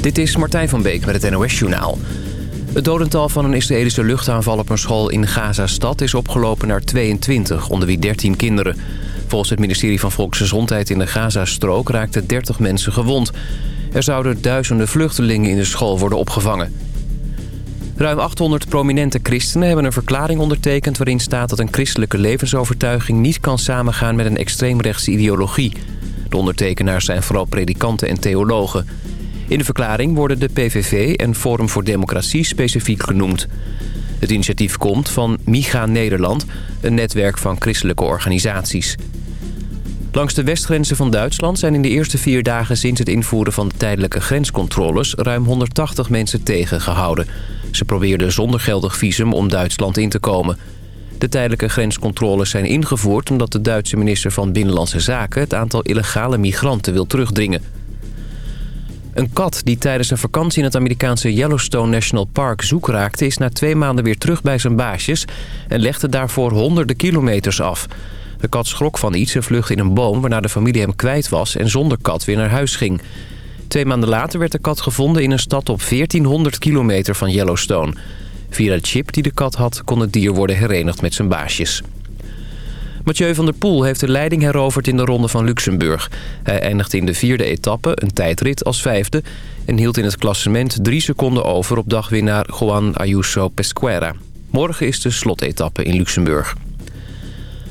Dit is Martijn van Beek met het NOS-journaal. Het dodental van een Israëlische luchtaanval op een school in Gaza-stad... is opgelopen naar 22, onder wie 13 kinderen. Volgens het ministerie van Volksgezondheid in de Gaza-strook... raakten 30 mensen gewond. Er zouden duizenden vluchtelingen in de school worden opgevangen. Ruim 800 prominente christenen hebben een verklaring ondertekend... waarin staat dat een christelijke levensovertuiging niet kan samengaan met een extreemrechtse ideologie. De ondertekenaars zijn vooral predikanten en theologen. In de verklaring worden de PVV en Forum voor Democratie specifiek genoemd. Het initiatief komt van MIGA Nederland, een netwerk van christelijke organisaties. Langs de westgrenzen van Duitsland zijn in de eerste vier dagen sinds het invoeren van de tijdelijke grenscontroles ruim 180 mensen tegengehouden. Ze probeerden zonder geldig visum om Duitsland in te komen. De tijdelijke grenscontroles zijn ingevoerd omdat de Duitse minister van Binnenlandse Zaken het aantal illegale migranten wil terugdringen. Een kat die tijdens een vakantie in het Amerikaanse Yellowstone National Park zoek raakte... is na twee maanden weer terug bij zijn baasjes en legde daarvoor honderden kilometers af. De kat schrok van iets en vluchtte in een boom waarna de familie hem kwijt was... en zonder kat weer naar huis ging. Twee maanden later werd de kat gevonden in een stad op 1400 kilometer van Yellowstone. Via de chip die de kat had kon het dier worden herenigd met zijn baasjes. Mathieu van der Poel heeft de leiding heroverd in de Ronde van Luxemburg. Hij eindigde in de vierde etappe, een tijdrit, als vijfde... en hield in het klassement drie seconden over op dagwinnaar Juan Ayuso Pesquera. Morgen is de slotetappe in Luxemburg.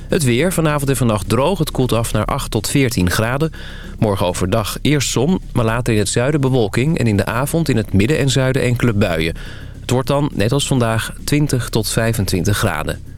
Het weer, vanavond en vannacht droog. Het koelt af naar 8 tot 14 graden. Morgen overdag eerst zon, maar later in het zuiden bewolking... en in de avond in het midden en zuiden enkele buien. Het wordt dan, net als vandaag, 20 tot 25 graden.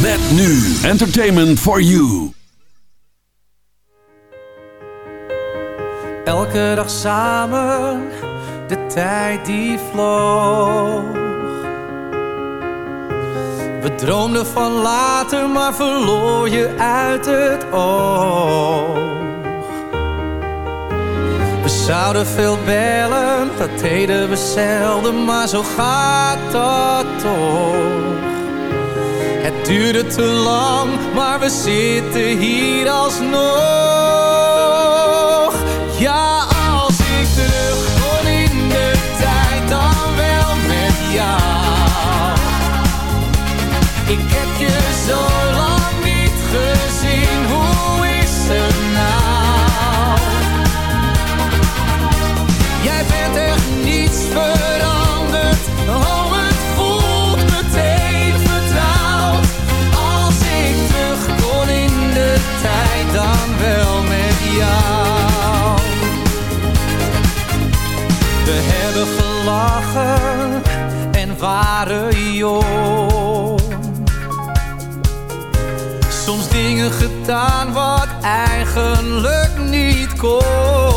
Met nu Entertainment for You. Elke dag samen, de tijd die vloog. We droomden van later, maar verloor je uit het oog. We zouden veel bellen, dat deden we zelden, maar zo gaat dat toch. Het duurde te lang, maar we zitten hier alsnog. En waren jong. Soms dingen gedaan wat eigenlijk niet kon.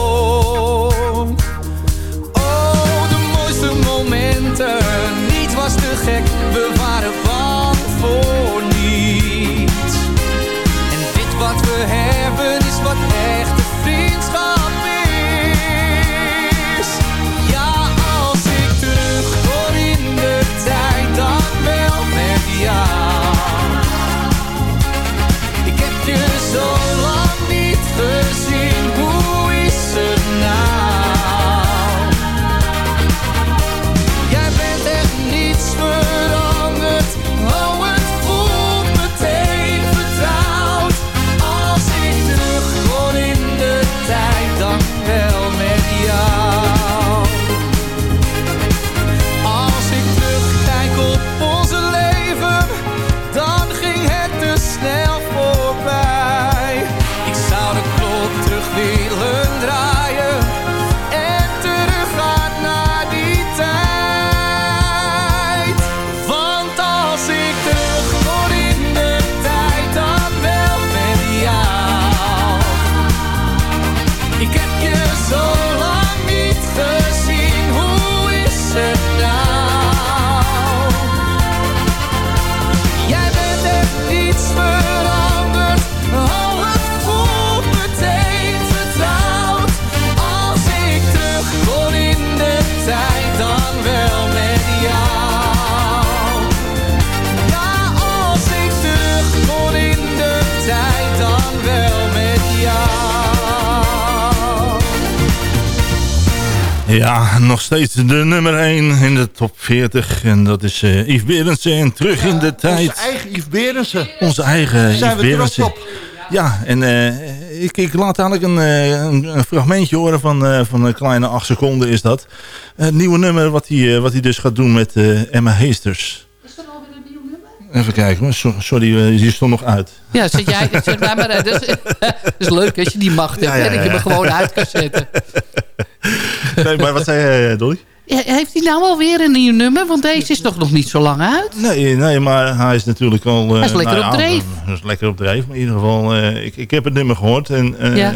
Steeds de nummer 1 in de top 40. En dat is uh, Yves Berendsen. En terug in de tijd. Onze eigen Yves Berendsen. Onze eigen Zijn Yves we Berendsen. trots op. Ja, en uh, ik, ik laat eigenlijk een, uh, een, een, fragmentje horen van, uh, van een kleine acht seconden is dat. Het nieuwe nummer wat hij, wat hij dus gaat doen met Emma Heesters. Is er alweer een nieuw nummer? Even kijken sorry, die stond nog uit. Ja, zet jij, zet mij maar uit. Dat is, dat is leuk als je die macht hebt, ja, ja, ja. dat je me gewoon uit kan zetten. nee, maar wat zei jij, Dolly? Heeft hij nou alweer een nieuw nummer? Want deze is toch nog niet zo lang uit? Nee, nee maar hij is natuurlijk al... Uh, hij is lekker nou, op dreef. Hij is lekker op dreef. Maar in ieder geval, uh, ik, ik heb het nummer gehoord. En uh, ja.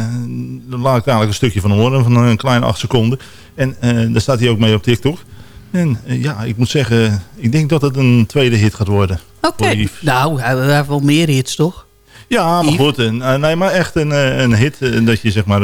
daar laat ik eigenlijk een stukje van horen. Van een kleine acht seconden. En daar staat hij ook mee op TikTok. En ja, ik moet zeggen, ik denk dat het een tweede hit gaat worden. Oké. Okay. Nou, hij heeft wel meer hits, toch? Ja, maar goed. Een, nee, maar echt een, een hit. Dat je zeg maar...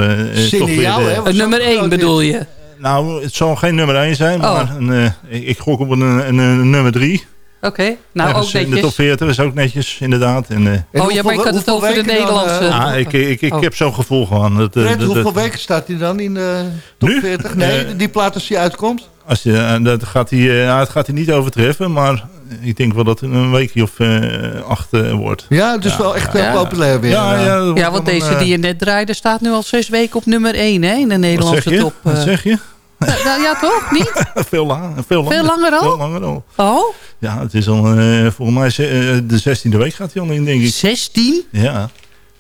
toch weer, hè? Een nummer 1 bedoel je? Nou, het zal geen nummer 1 zijn, oh. maar een, uh, ik, gok op een, een, een nummer 3. Oké, okay. nou ook netjes. In de top 40 is ook netjes, inderdaad. En, uh, oh ja, maar ik had het over de Nederlandse. Dan, uh, ah, ik ik, ik, oh. heb zo'n gevoel gewoon. Dat, Fred, dat, hoeveel weken staat hij dan in de top nu? 40? Nee, die plaat als hij uitkomt? Als je, dat gaat hij, uh, het gaat hij niet overtreffen, maar ik denk wel dat het een weekje of uh, acht uh, wordt. Ja, dus ja, wel echt heel ja. populair weer. Ja, ja, ja want deze een, die je net draaide staat nu al zes weken op nummer 1 hè, in de Nederlandse wat top. Wat zeg je? Nou, ja, toch? Niet? veel, lang, veel, langer, veel langer al? Veel langer al. Oh? Ja, het is al, uh, volgens mij uh, de 16e week gaat hij al in, denk ik. 16? Ja.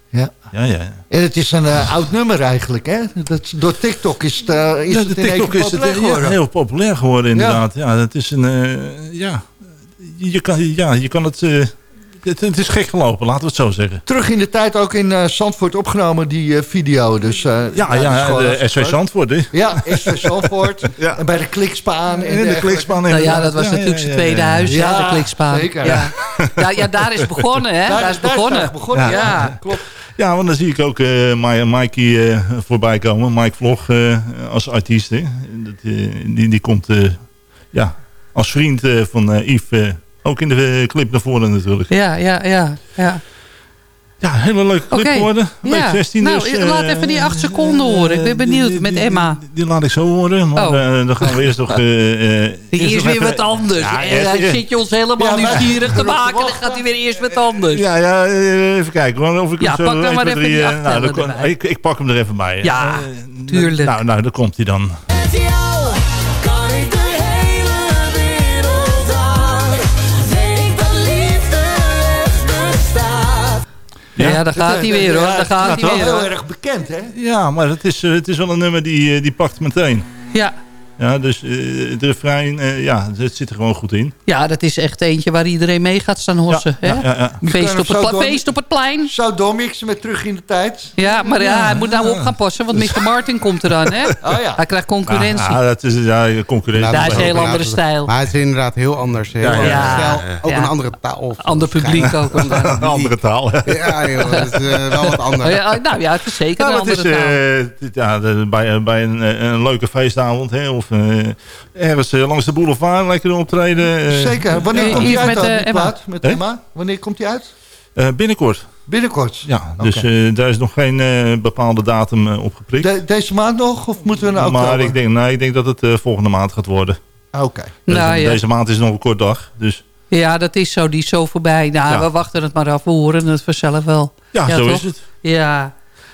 Ja. Ja, ja. En het is een uh, oud nummer eigenlijk, hè? Dat, door TikTok is het, uh, is ja, het de TikTok is het, ja, heel populair geworden, inderdaad. Ja, ja dat is een... Uh, ja, je kan, ja, je kan het... Het, het, is gek gelopen, laten we het zo zeggen. Terug in de tijd ook in uh, Zandvoort opgenomen, die uh, video. Dus, uh, ja, ja, de SV Zandvoort. Hè? Ja, SV Zandvoort. ja. En bij de klikspaan. En, en de klikspaan. Nou ja, dat was ja, natuurlijk zijn tweede huis, ja, de klikspaan. Zeker. Ja. Ja. ja, daar is begonnen, hè? Daar, daar is begonnen. Daar is begonnen. Ja, klopt. Ja, want dan zie ik ook uh, Mikey uh, voorbij komen. Mike Vlog uh, als artiest. Hè. Dat, die, die komt ja, als vriend van Yves ook in de clip naar voren natuurlijk. Ja, ja, ja. ja. Ja, hele leuke clip okay. geworden. Week ja. 16 nou, dus. laat even die acht seconden horen. Ik ben benieuwd die, met Emma. Die, die, laat ik zo horen. Maar oh. uh, dan gaan we eerst nog... Uh, eerst, eerst weer wat anders. Ja, en dan zit je ons helemaal ja, nieuwsgierig te maken. Dan gaat hij weer eerst wat anders. Ja, ja even kijken. Hoor, of ik ja, zo pak dan maar even drie, die nou, kon, ik, ik pak hem er even bij. Ja, tuurlijk. Nou, nou, daar komt hij dan. Ja, ja daar gaat hij weer hoor. Daar gaat hij weer. heel erg bekend hè? Ja, maar het is, het is wel een nummer die, die pakt meteen. Ja. Ja, dus uh, het refrein, uh, ja, het zit er gewoon goed in. Ja, dat is echt eentje waar iedereen mee gaat staan hossen. Ja, hè? Ja, ja, feest, op het feest op het plein. Zou doormixen met terug in de tijd? Ja, maar ja, hij moet nou op gaan passen, want Mr. Martin komt eraan. Hè? Oh, ja. Hij krijgt concurrentie. Ja, dat is ja, concurrentie. Dat is een heel andere stijl. Maar het is inderdaad heel anders. Heel ja, ja, stijl, ook een andere taal. Ander publiek ook. Een andere taal. Ja, joh, dat is uh, wel wat anders. Ja, nou ja, het is zeker een andere is, taal. Uh, ja, bij, bij een, een leuke feestavond, hè, of ergens uh, langs de boulevard lekker optreden. Uh, Zeker. Wanneer komt hij uit met, dan, die Emma. plaat? Met Emma? Wanneer komt hij uit? binnenkort. Binnenkort? Ja, dus okay. daar is nog geen bepaalde datum opgeprikt. De, deze maand nog? Of moeten we naar oktober? Maar ik denk, nee, ik denk dat het volgende maand gaat worden. Oké. Okay. Dus nou, ja. Deze maand is nog een kort dag, dus... Ja, dat is zo. Die is zo voorbij. Nou, ja. we wachten het maar af. We horen het vanzelf wel. Ja, ja zo toch? is het. Ja.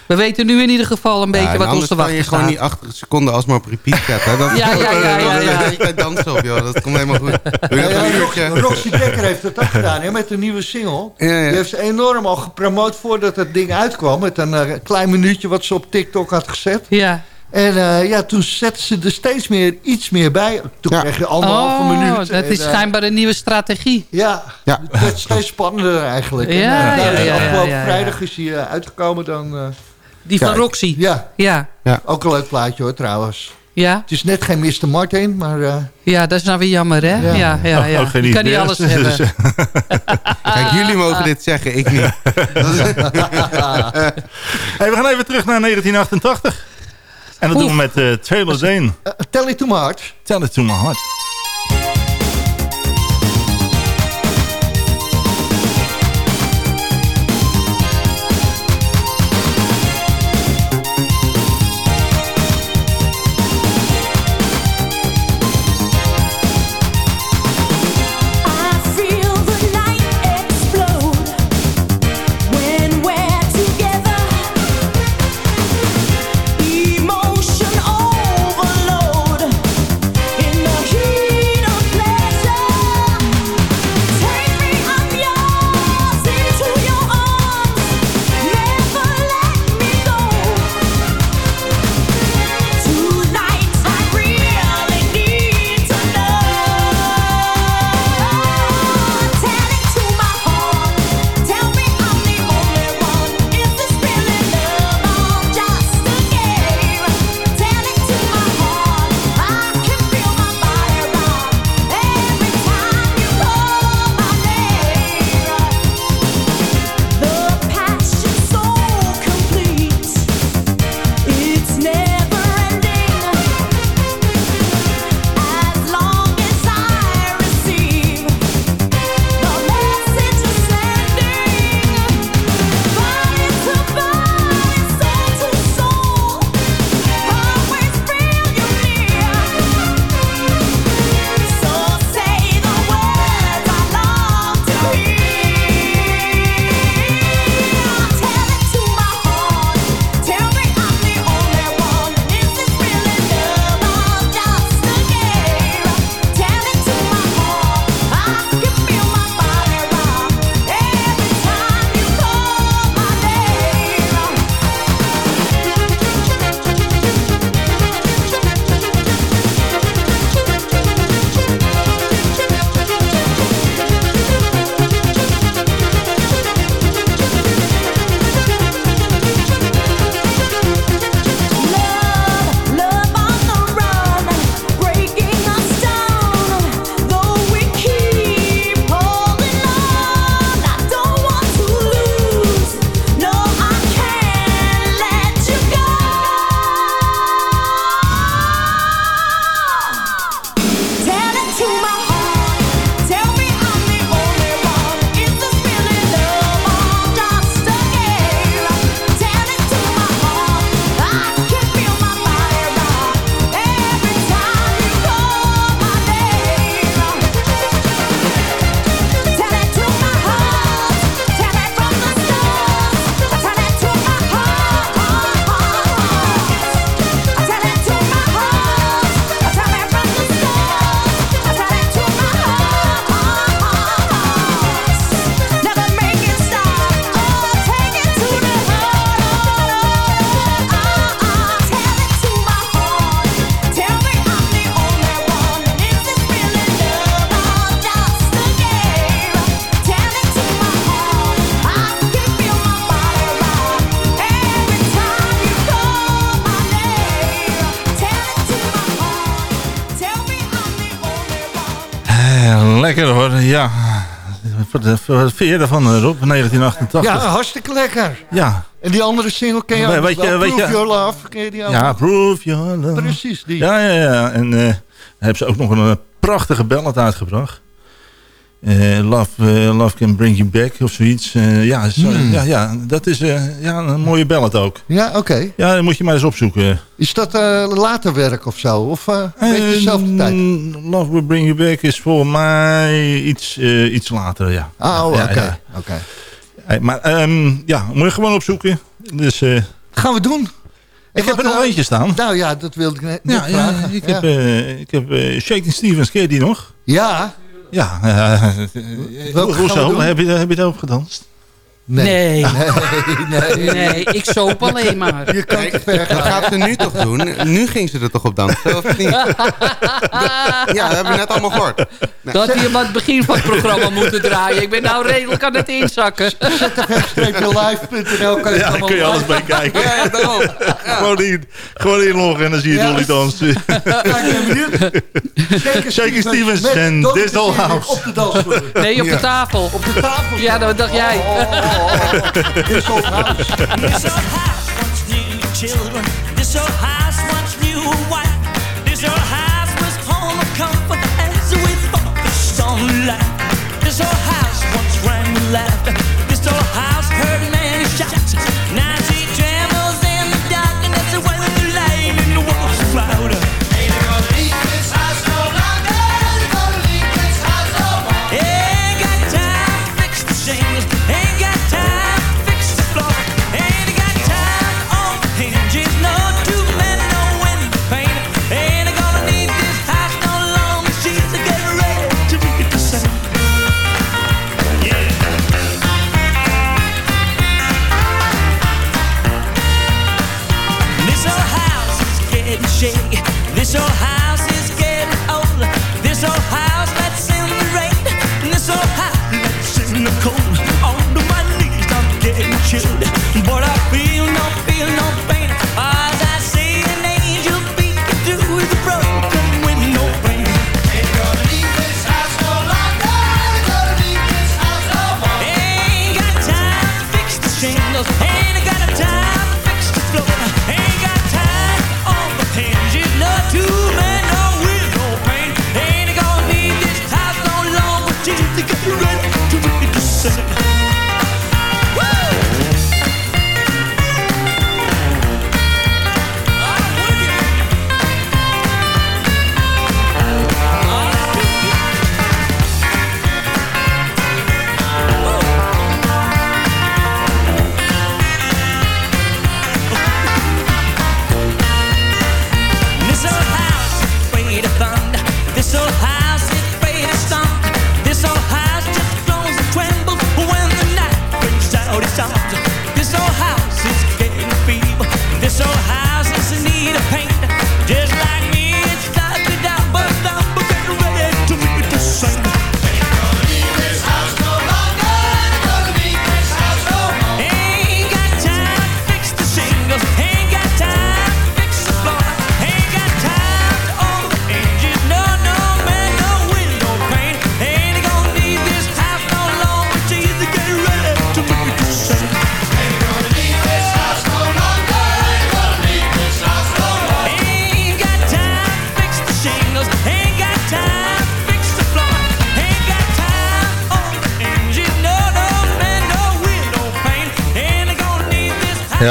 We weten nu in ieder geval een beetje ja, wat ons te wachten je gewoon niet 80 seconden alsmaar op repeat zetten. Dat ja, ja, ja. ja, ja. Je kan dansen op, joh. Dat komt helemaal goed. Roxy Dekker heeft het ook gedaan, hè, met een nieuwe single. Ja, ja. Die heeft ze enorm al gepromoot voordat het ding uitkwam. Met een uh, klein minuutje wat ze op TikTok had gezet. Ja. En uh, ja, toen zetten ze er steeds meer iets meer bij. Toen Ja. kreeg je anderhalve Oh, minuut. dat En, is eh, schijnbaar een nieuwe strategie. Ja, Ja. het werd steeds spannender eigenlijk. Ja, en, uh, ja, nou, ja, ja, afgelopen ja, ja. vrijdag is hij uh, uitgekomen dan... Die van Kijk. Roxy. ja, Ja. ook een leuk plaatje hoor trouwens. Ja. Het is net geen Mr. Martin, maar... uh, ja, dat is nou weer jammer, hè? Ja. Ja, ja, ja. Je kan niet alles hebben. Dus, eh, Kijk, jullie mogen dit zeggen, ik niet. hey, we gaan even terug naar 1988. En dat Oef. doen we met uh, Taylor Dane. uh, tell it to my heart. Tell it to my heart. Wat wat vind je ervan, eh, Rob? 1988. Ja, hartstikke lekker. Ja, En die andere single ken je We- ook weet je- wel. weet Prove je- Your Love. Ken je die ook? ja Proof Your Love. Precies, die. Ja, ja, ja. En eh, dan hebben ze ook nog een, eh, prachtige ballad uitgebracht. Eh, love, eh, love Can Bring You Back of zoiets. Eh, ja, zo- Hmm. ja, ja, dat is ja, een mooie ballad ook. Ja, oké. Ja, dan moet je maar eens opzoeken. Is dat later werk of zo? Of beetje dezelfde tijd? Love Will Bring You Back is voor mij iets, iets later, ja. Ah, oh, oké. ja. oké. Hey, maar ehm, ja, moet je gewoon opzoeken. Dus Gaan we doen. En ik heb er nog eentje staan. Nou ja, dat wilde ik net, Ja, ja, vragen. ik heb, ik heb Shaking Stevens, ken je die nog? Ja, Ja, eh, Welke hoezo? Heb je, heb je daarop gedanst? Nee. Nee, Nee, nee. ik soop alleen maar. Je kan te ver Dat gaan. gaat ze nu toch doen? Nu ging ze er toch op dansen, of niet? Ja, dat hebben we net allemaal gehoord. Dat had hij hem aan het begin van het programma moeten draaien. Ik ben nou redelijk aan het inzakken. Live.nl kan je Ja, het daar kun je alles bij kijken. Ja, daarom. Gewoon, in, gewoon inloggen en dan zie je Ja. Dolly dansen. Ja, ik ben benieuwd. Shaker Shaker Stevens met en This Old Stevens House. Op de dansvloer. Nee, op de tafel. Op de tafel. Ja, dat dacht jij. This Old House. Once knew children. This old house once knew wife. This old house was home of comfort as we on life. This old house once rang laughter.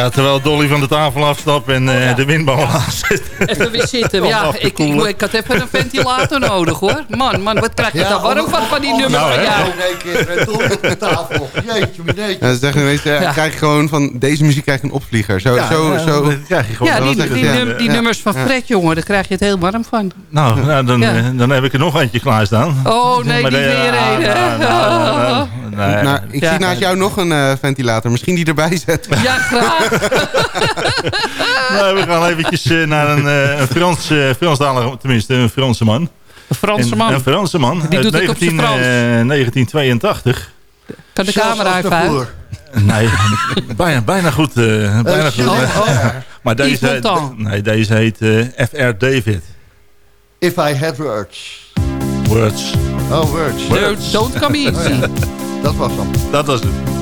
Ja, terwijl Dolly van de tafel afstapt en eh, de windbal aanzet. Even weer zitten. Ja, ik, ik, ik had even een ventilator nodig hoor. Man, man, wat krijg je Ja, daar warm van, van die nummers nou, van hè. jou? Eh, Dolly op de tafel. Jeetje, meneetje. Ja, ze zeggen, weet je, Ja. krijg je gewoon van deze muziek krijg je een opvlieger. Zo, zo, ja, zo. dat krijg je gewoon. Ja, dat die, echt die, num- ja. die Ja. nummers van Fred, jongen, daar krijg je het heel warm van. Nou, nou dan, Ja. eh, dan heb ik er nog eentje klaarstaan. Oh nee, de- weer een. nou, nou, nou, nou, nee. Nou, ik Ja. zie naast jou nog een eh, ventilator. Misschien die erbij zetten. Ja, graag. Nou, we gaan eventjes eh, naar een, eh, een Frans, eh Franstalige, tenminste een Franse man. Een Franse En- man. Een Franse man. Die uit doet het op zijn 19, Frans. eh, 1982. Kan de camera even uit? Nee, bijna, bijna goed. eh, bijna goed oh, oh. maar deze, Montand. nee, deze heet eh, F.R. David. If I had words. Words. Oh, Words. Don't- Don't come easy. Dat was hem. Dat was het.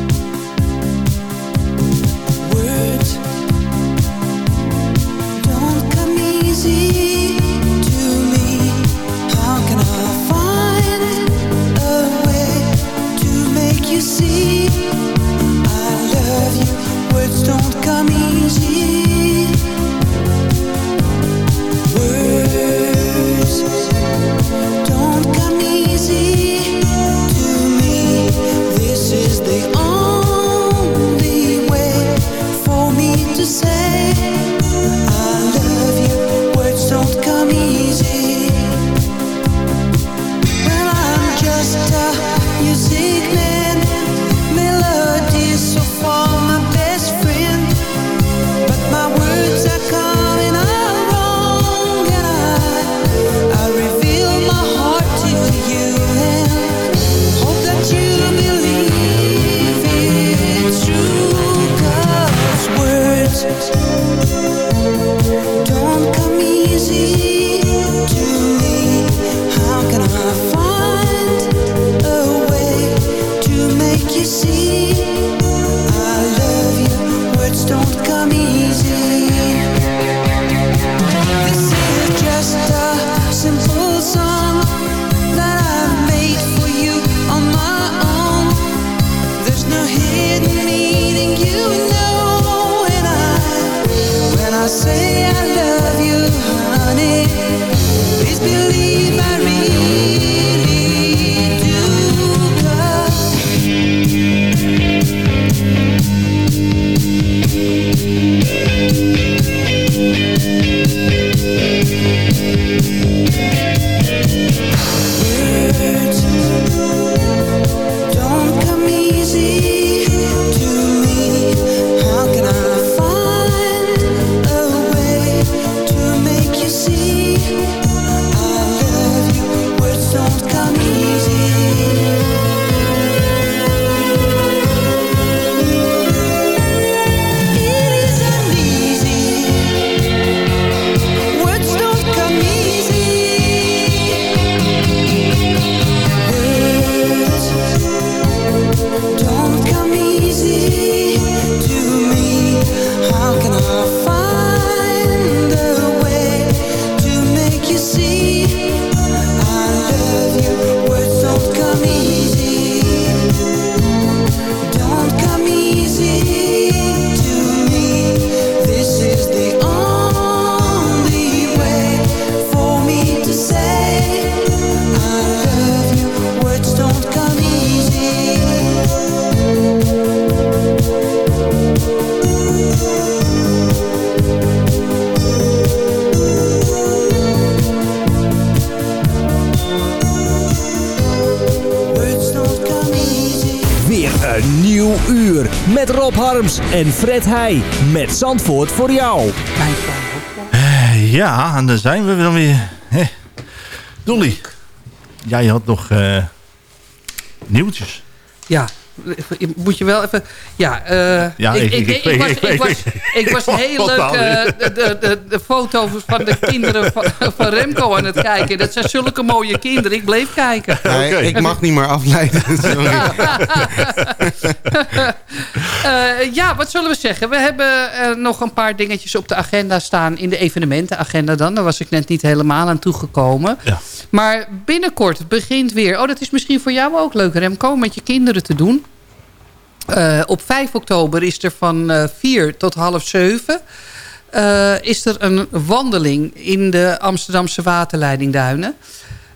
En Fred Heij met Zandvoort voor jou. Eh, Ja, en dan zijn we dan weer. Hè. Dolly, jij had nog eh, nieuwtjes. Ja, moet je wel even... Ja, eh, Ja, ik- ik- ik- ik was- ik- ik was- ik was ik- heel leuk eh, de, de, de, foto's van de kinderen van, van Remco aan het kijken. Dat zijn zulke mooie kinderen. Ik bleef kijken. Nee, ik mag niet meer afleiden. Sorry. Eh, ja, wat zullen we zeggen? We hebben eh, nog een paar dingetjes op de agenda staan. In de evenementenagenda dan. Daar was ik net niet helemaal aan toegekomen. Ja. Maar binnenkort begint weer... Oh, dat is misschien voor jou ook leuk, Remco. Om met je kinderen te doen. Eh, op 5 oktober is er van eh 4 tot half 7... eh, is er een wandeling in de Amsterdamse waterleidingduinen.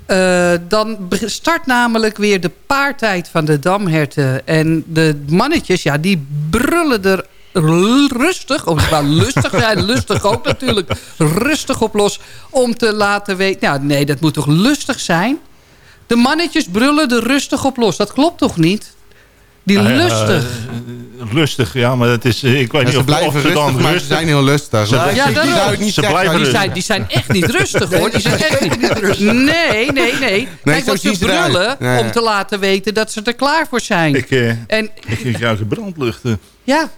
Eh, dan start namelijk weer de paartijd van de damherten. En de mannetjes, ja, die brullen er rustig, of wel lustig zijn, lustig ook natuurlijk, rustig op los om te laten weten... Nou, nee, dat moet toch lustig zijn? De mannetjes brullen er rustig op los. Dat klopt toch niet? Die ja, lustig. eh, rustig, ja, maar het is, eh, ik weet Ja, niet ze of, blijven of ze rustig, dan maar ze rustig... zijn heel lustig. Ze- Ja, die daarom. zou ik niet Ze zeggen. blijven die, rustig. zijn, die zijn echt niet rustig hoor. Die zijn echt niet rustig. Nee, nee, nee. Kijk, zien ze brullen ja. om te laten weten dat ze er klaar voor zijn. Ik, eh, En ik ruik de brandluchten. ja,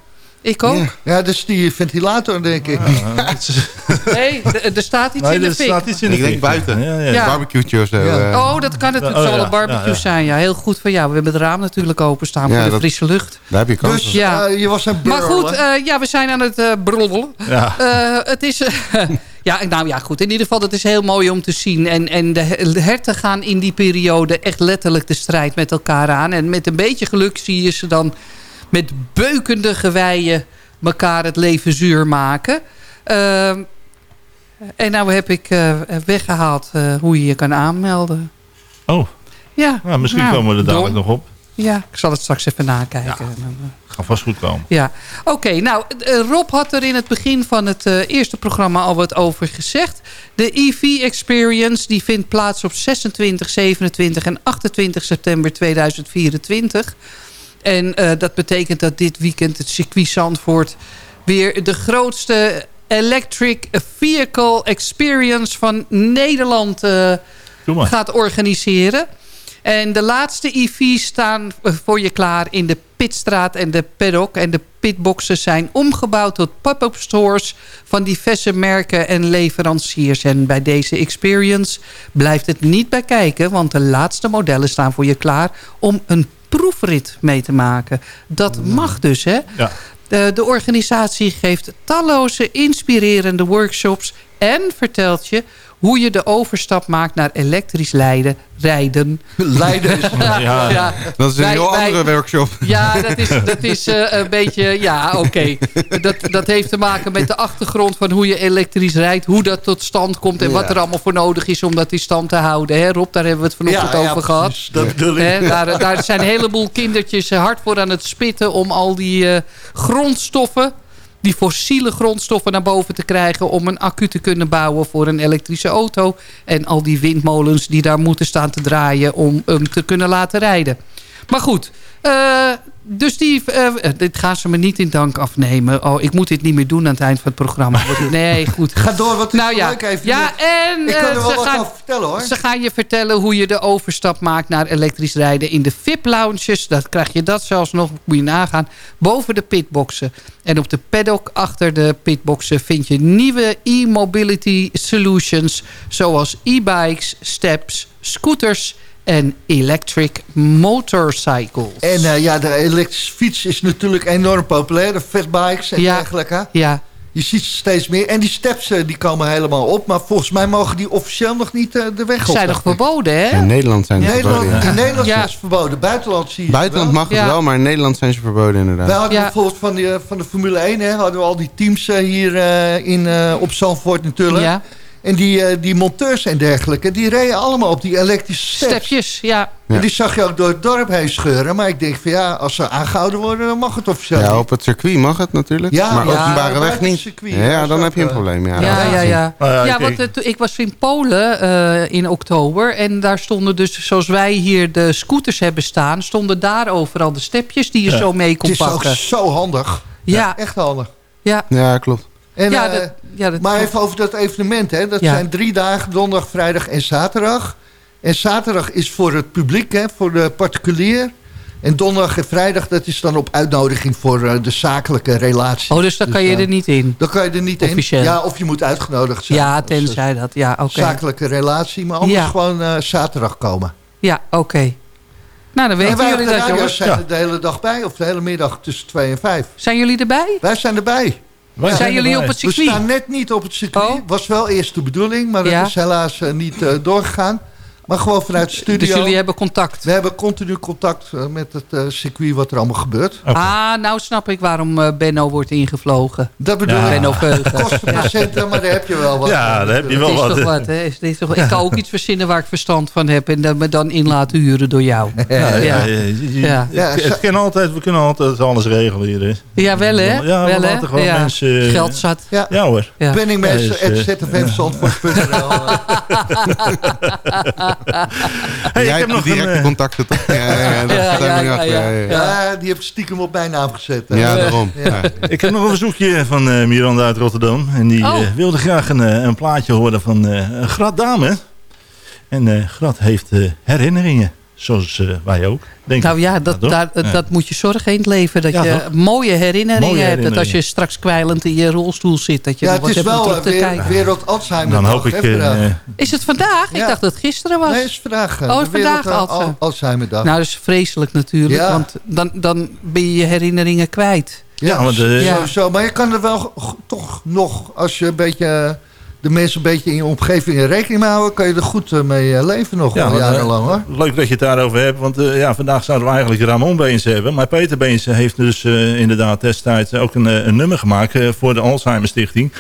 Ik ook. Ja. Ja, dat is die ventilator, denk ik. Nee, er staat iets Nee, in de er fik. staat iets in de Ik denk buiten. Ja, ja. Ja. Barbecue of zo. Ja. eh. Oh, dat kan het. Het Oh, zal ja. een barbecue Ja, ja. zijn. Ja, heel goed van jou. We hebben het raam natuurlijk openstaan Ja, voor de dat- frisse lucht. Daar heb je kans Dus. Ja. eh, je was een Maar goed, eh, ja, we zijn aan het broddelen. Eh, het is... ja, nou ja, goed. In ieder geval, het is heel mooi om te zien. En, en de herten gaan in die periode echt letterlijk de strijd met elkaar aan. En met een beetje geluk zie je ze dan met beukende geweien elkaar het leven zuur maken. Ehm, en nou heb ik eh, weggehaald eh, hoe je je kan aanmelden. Oh, Ja, nou, misschien nou, komen we er dadelijk dom. nog op. Ja, ik zal het straks even nakijken. Eh, Gaat vast goed komen. ja, oké. nou, eh, Rob had er in het begin van het eerste programma al wat over gezegd. De EV Experience die vindt plaats op 26, 27 en 28 september 2024. En eh, dat betekent dat dit weekend het circuit Zandvoort... weer de grootste electric vehicle experience van Nederland... eh, gaat organiseren. En de laatste EV's staan eh, voor je klaar in de Pitstraat en de Paddock. En de pitboxen zijn omgebouwd tot pop-up stores... van diverse merken en leveranciers. En bij deze experience blijft het niet bij kijken... want de laatste modellen staan voor je klaar... om een proefrit mee te maken. Dat mag dus, hè? Ja. De, de organisatie geeft talloze inspirerende workshops... en vertelt je hoe je de overstap maakt naar elektrisch leiden, rijden. Leiden is... Ja. ja. Dat is een Wij- heel wij- andere workshop. Ja, dat is, dat is eh, een beetje... Ja, oké. Dat, dat heeft te maken met de achtergrond van hoe je elektrisch rijdt. Hoe dat tot stand komt. En wat er allemaal voor nodig is om dat in stand te houden. Hè, Rob, daar hebben we het vanochtend Ja, ja, over gehad. Dat bedoel ik. Hè, daar, daar zijn een heleboel kindertjes hard voor aan het spitten... om al die eh, grondstoffen, die fossiele grondstoffen naar boven te krijgen... om een accu te kunnen bouwen voor een elektrische auto. En al die windmolens die daar moeten staan te draaien... om hem te kunnen laten rijden. Maar goed, eh, dus die, eh, eh, dit gaan ze me niet in dank afnemen. Oh, ik moet dit niet meer doen aan het eind van het programma. Nee, goed. Ga door, wat is Nou ja, leuk even. ja en ik kan er wel ze wat gaan- over vertellen hoor. ze gaan je vertellen hoe je de overstap maakt naar elektrisch rijden in de VIP-lounges. Dat krijg je dat zelfs nog, moet je nagaan, boven de pitboxen. En op de paddock achter de pitboxen vind je nieuwe e-mobility solutions... zoals e-bikes, steps, scooters en electric motorcycles. En eh, ja, de elektrische fiets is natuurlijk enorm populair. De fatbikes en Ja. dergelijke. ja, Je ziet ze steeds meer. En die steps eh, die komen helemaal op. Maar volgens mij mogen die officieel nog niet eh, de weg op. zijn nog verboden, hè? In Nederland zijn ze Nederland, verboden. ja. in Nederland Ja. zijn ze verboden. Buitenland zie je ze Buitenland wel. mag het Ja. wel, maar in Nederland zijn ze verboden inderdaad. Wij hadden Ja. bijvoorbeeld van, die, van de Formule 1... Hè, hadden we al die teams hier eh, in, eh, op Zandvoort natuurlijk. Ja, En die, eh, die monteurs en dergelijke... die reden allemaal op die elektrische steps. stepjes, ja. En die zag je ook door het dorp heen scheuren. Maar ik denk van ja, als ze aangehouden worden... dan mag het officieel Ja, op het circuit mag het natuurlijk. Ja, maar ja, openbare weg niet. het circuit, ja, ja, dan heb je een probleem. Ja, Ja, ja, ja. Ja, ja, ik- want het- ik was in Polen eh, in oktober. En daar stonden dus, zoals wij hier de scooters hebben staan... stonden daar overal de stepjes die je Ja. zo mee Het kon is ook pakken. zo handig. Ja, Echt handig. ja, Ja, klopt. En, ja, eh, ja, dat maar even over dat evenement. Hè. Dat Ja. zijn drie dagen, donderdag, vrijdag en zaterdag. En zaterdag is voor het publiek, hè, voor de particulier. En donderdag en vrijdag, dat is dan op uitnodiging voor eh, de zakelijke relatie. Oh, dus dan kan je eh, er niet in. Dan kan je er niet Officieel. in. Ja, of je moet uitgenodigd zijn. Ja, eh, tenzij dat. Ja, oké. Zakelijke relatie, maar anders Ja. gewoon eh, zaterdag komen. Ja, oké. Nou, dan En weten wij jullie de dat, jongens. zijn Ja. er de hele dag bij, of de hele middag tussen 2 en 5. Zijn jullie erbij? Wij zijn erbij. Wij Zijn jullie op het We circuit? staan net niet op het circuit. Oh. Was wel eerst de bedoeling, maar dat Ja. is helaas eh, niet eh, doorgegaan. Maar gewoon vanuit de studio. Dus jullie hebben contact? We hebben continu contact eh, met het eh, circuit wat er allemaal gebeurt. Ah, nou snap ik waarom eh, Benno wordt ingevlogen. Dat bedoel Ja. ik. Benno Veugen. Kostenprocenten, maar daar heb je wel wat. Ja, daar heb je wel Het is wat. toch wat, hè? Is- toch, ik kan ook iets verzinnen waar ik verstand van heb... en dan me dan in laten huren door jou. Ja, ja, Ja. ja, je- je- Ja. Ja, het, kan altijd, we kunnen altijd alles regelen hier. Ja, wel hè? Ja, we wel, hè? gewoon ja. mensen- Geld zat. Ja, Ja hoor. Ja. penningmeester, Ja, dus, eh, Hey, ik Jij heb hebt nog directe een, eh, contacten toch? Ja, ja, ja, Ja, die heeft stiekem op mijn naam gezet. hè. Ja, daarom. Ja. Ik heb nog een verzoekje van eh, Miranda uit Rotterdam. En die Oh. eh, wilde graag een, eh, een plaatje horen van eh, een Grat Dame. En eh Grat heeft eh, herinneringen. Zoals eh, wij ook. Denk Nou ik. ja, dat, toch? daar, Ja. dat moet je zorgen in het leven. Dat Ja, je toch? mooie herinneringen Mooie hebt. Dat als je straks kwijlend in je rolstoel zit... dat je Ja, nog het wat is hebt om wel eh, te weer, kijken. Wereld Alzheimer Dan dag, hoop ik... hè, eh, Is het vandaag? Ja. Ik dacht dat het gisteren was. Nee, het is vandaag. Oh, is vandaag Alzheimer. Al- Alzheimer-dag. Nou, dat is vreselijk natuurlijk. Ja. Want dan, dan ben je je herinneringen kwijt. ja, want Ja. Sowieso, maar je kan er wel toch nog, als je een beetje de mensen een beetje in je omgeving in rekening mee houden, kan je er goed eh, mee eh, leven nog want, eh, jarenlang hoor. Leuk dat je het daarover hebt, want ja, vandaag zouden we eigenlijk Ramon Beens hebben. Maar Peter Beens heeft dus inderdaad destijds ook een, een nummer gemaakt voor de Alzheimer Stichting.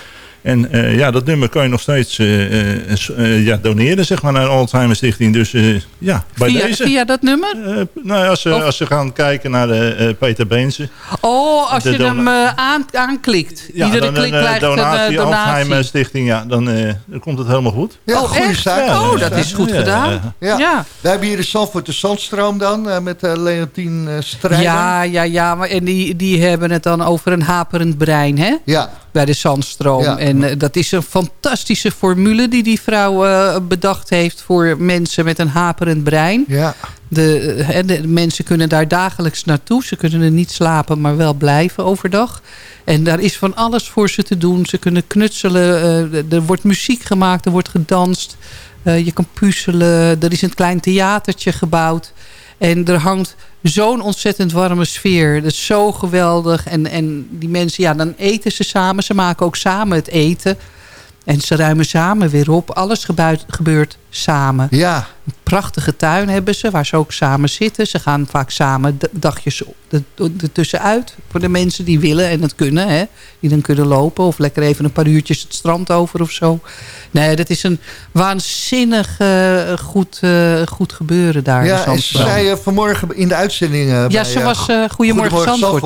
En eh, ja, dat nummer kan je nog steeds eh, eh, eh, ja, doneren zeg maar, naar de Alzheimer Stichting. Dus eh, ja, bij Via, deze. via dat nummer? Eh, nou, als, ze, Of- als ze gaan kijken naar de, eh, Peter Beense. Oh, als je hem eh, aan, aanklikt. Ja, Iedere dan klik een eh, krijgt donatie, een uh, Alzheimer donatie. Stichting. Ja, dan, eh, dan komt het helemaal goed. Ja, oh, goede echt? zaak. Oh, dat is goed Ja, gedaan. ja. Ja. Ja. We hebben hier de Zandvoort de Zandstroom dan, eh, met eh, Leontien eh Strijder. Ja, ja, ja. Maar, en die, die hebben het dan over een haperend brein, hè? Ja, Bij de Zandstroom. Ja. En eh, dat is een fantastische formule die die vrouw eh, bedacht heeft... voor mensen met een haperend brein. ja. De, eh, de mensen kunnen daar dagelijks naartoe. Ze kunnen er niet slapen, maar wel blijven overdag. En daar is van alles voor ze te doen. Ze kunnen knutselen. er wordt muziek gemaakt, er wordt gedanst. je kan puzzelen. Er is een klein theatertje gebouwd. En er hangt zo'n ontzettend warme sfeer. Dat is zo geweldig. En, en die mensen, ja, dan eten ze samen. Ze maken ook samen het eten. En ze ruimen samen weer op. Alles gebeurt samen. Ja, Een prachtige tuin hebben ze, waar ze ook samen zitten. Ze gaan vaak samen dagjes er- ertussenuit. Voor de mensen die willen en het kunnen. Hè, die dan kunnen lopen. Of lekker even een paar uurtjes het strand over of zo. Nee, dat is een waanzinnig eh, goed, eh, goed gebeuren daar. in ja en ze zei eh, vanmorgen in de uitzending... ja, bij, ze was eh Goedemorgen, Zandvoort.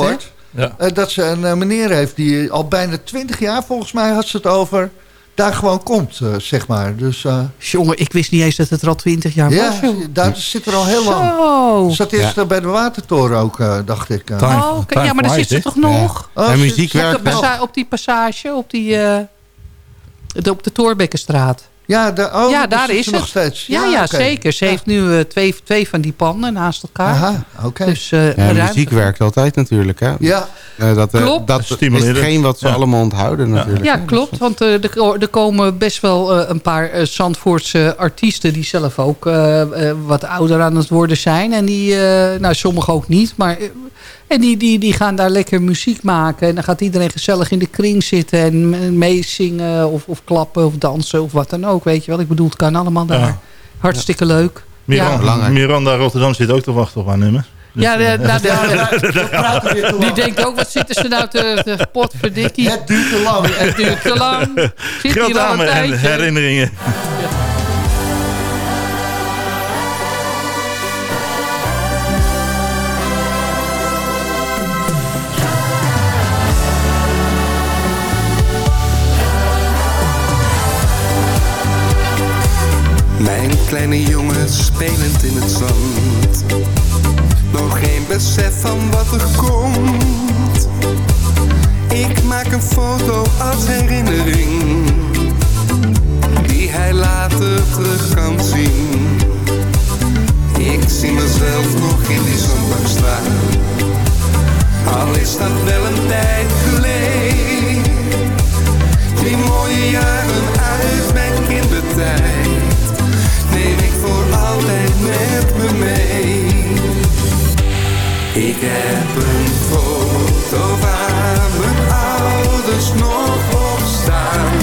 hè? Ja. eh, dat ze een meneer heeft die al bijna twintig jaar, volgens mij had ze het over... daar gewoon komt, eh, zeg maar. Dus eh, Jongen, ik wist niet eens dat het er al twintig jaar ja, was. joh. daar zit er al heel lang. Zo. Zat eerst eh, bij de Watertoren ook, dacht ik. eh. Time- Oh, ja, maar daar zit ze toch nog? Oh, En muziek Op op die passage, op die... eh, de, op de Torbekkenstraat. Ja, de, oh, Ja, daar is ze het. nog steeds. Ja, ja, zeker. Ze Ja. heeft nu eh, twee, twee van die panden naast elkaar. Aha, oké. Dus eh, Ja, muziek werkt altijd natuurlijk. Hè? Ja, Eh, dat eh, Klopt. dat is hetgeen wat ze Ja. allemaal onthouden natuurlijk. Ja, klopt. Want eh, er, er komen best wel eh, een paar eh, Zandvoortse artiesten... die zelf ook wat ouder aan het worden zijn. En die, eh, nou, sommigen ook niet. Maar, en die, die, die gaan daar lekker muziek maken. En dan gaat iedereen gezellig in de kring zitten... en me- meezingen of, of klappen of dansen of wat dan ook. Weet je wel. Ik bedoel, het kan allemaal daar. Ja. Hartstikke leuk. Miranda, Rotterdam zit ook te wachten op haar nummer. Dus, Ja, de, eh, nou, de- we praten weer te die denkt ook, wat zitten ze nou te, te potverdikkie. Het duurt te lang. Het duurt te lang. Zit Geld hier al aan een me en herinneringen. Mijn kleine jongen spelend in het zand. Nog geen besef van wat er komt. Ik maak een foto als herinnering. Die hij later terug kan zien. Ik zie mezelf nog in die zandbak staan. Al is dat wel een tijd geleden. Die mooie jaren uit mijn kindertijd neem ik voor altijd met me mee. Ik heb een foto waar mijn ouders nog op staan.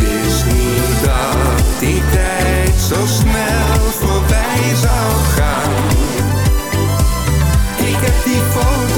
Wist niet dat die tijd zo snel voorbij zou gaan. Ik heb die foto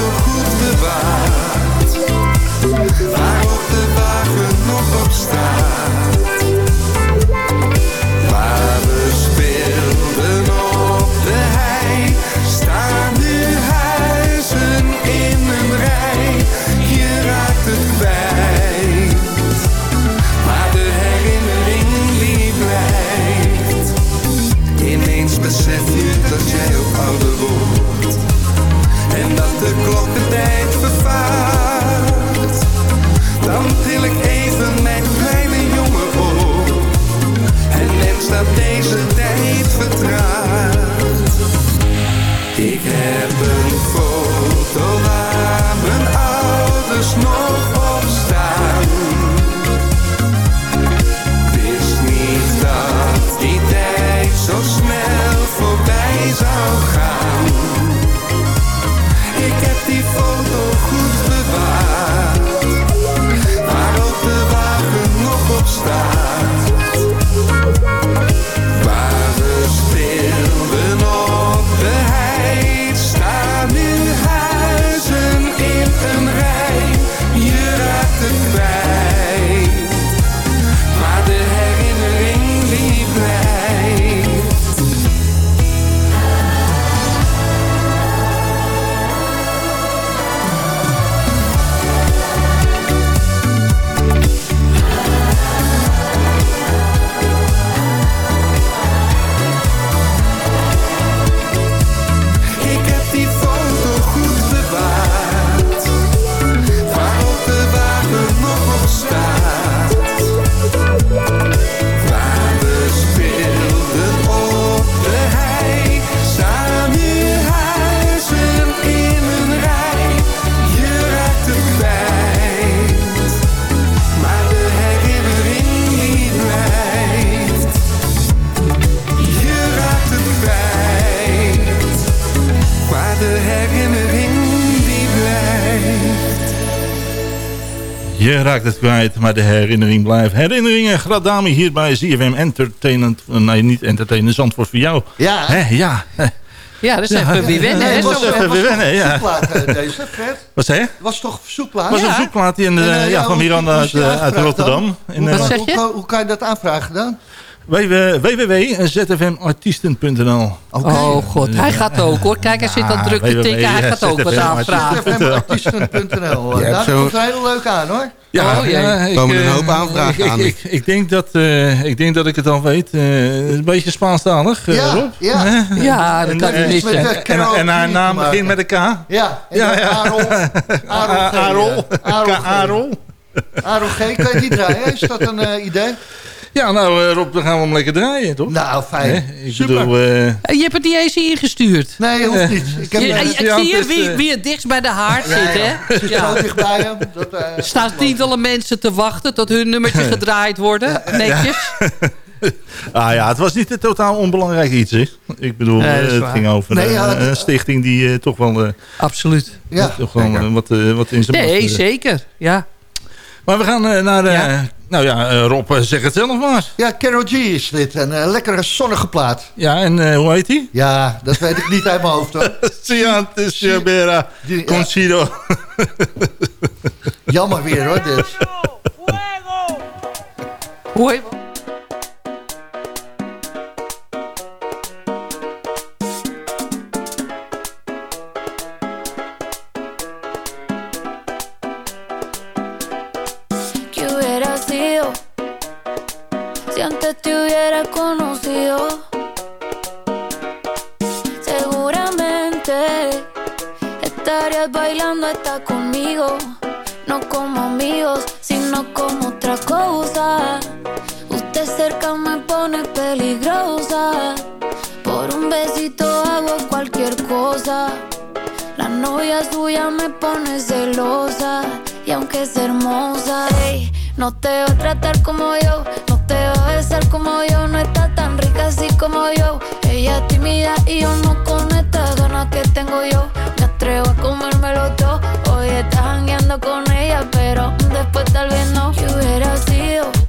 kwijt, maar de herinnering blijft. Herinneringen, Gradami hier bij ZFM Entertainment. Nee, niet Entertainment, Zandvoort voor jou. Ja. Hè, ja. Ja, dat is even weer wennen. Nee, was, even weer wennen, ja. eh, deze, Fred? Wat zei je? Het was toch? Het was een Ja. zoekplaat in de, En, eh, ja, van Miranda uit, eh, Rotterdam. dan? In, Hoe, eh, Wat zeg hoe, je? kan- hoe kan je dat aanvragen dan? www.zfmartiesten.nl Oké. Oh god, hij gaat ook hoor. Kijk, hij zit aan druk te tikken. Hij gaat ook wat aanvragen. zfmartiesten.nl. Je Daar komt een hele leuke aan hoor. Ja, Oh, jee. ja, ik, Komen een eh, hoop aanvragen ik, aan. Ik, denk dat, eh, ik denk dat ik het al weet. Eh, een beetje Spaanstalig, uh, Ja, Rob. ja. Ja, dat kan En, niet eh, En, en haar naam begint met een K. Ja, en Ja, ja. Arol. Arol. Arol. Arol. G. Arol. Arol G, kan je die draaien? Is dat een idee? Ja, nou eh, Rob, dan gaan we hem lekker draaien, toch? Nou, fijn. Ik Super. bedoel, eh, En Je hebt het niet eens ingestuurd. Nee, hoeft niet. Ik heb eh, ik zie je wie, eh, wie het dichtst bij de haard zit, hè? zit Ja. zo dichtbij hem. Dat, eh, staan tientallen mensen te wachten tot hun nummertje gedraaid worden. Netjes. ah ja, het was niet een totaal onbelangrijk iets, hè? Ik bedoel, Nee, eh, het ging over Nee, eh, ja, het- een stichting die eh, toch wel, eh, Absoluut. ja. toch wel eh, wat, eh, wat in zijn Nee, eh. zeker. Ja. Maar we gaan eh, naar, eh, Ja. Nou ja, eh, Rob, eh, zeg het zelf maar. ja, Carol G is dit. Een eh, lekkere zonnige plaat. Ja, en eh, hoe heet die? Ja, dat weet ik niet uit mijn hoofd hoor. Ciante Chabera. Consido. Jammer weer hoor, dit. Hoe heet- Seguramente estarías bailando hasta conmigo, no como amigos, sino como otra cosa. Usted cerca me pone peligrosa, por un besito hago cualquier cosa. La novia suya me pone celosa. Y aunque es hermosa, no te va a tratar como yo, no te va a besar como yo, no yo. Ella es tímida y yo no con estas ganas que tengo yo. Me atrevo a comérmelo todo. Hoy estás jangueando con ella, pero después tal vez no. ¿Qué hubiera sido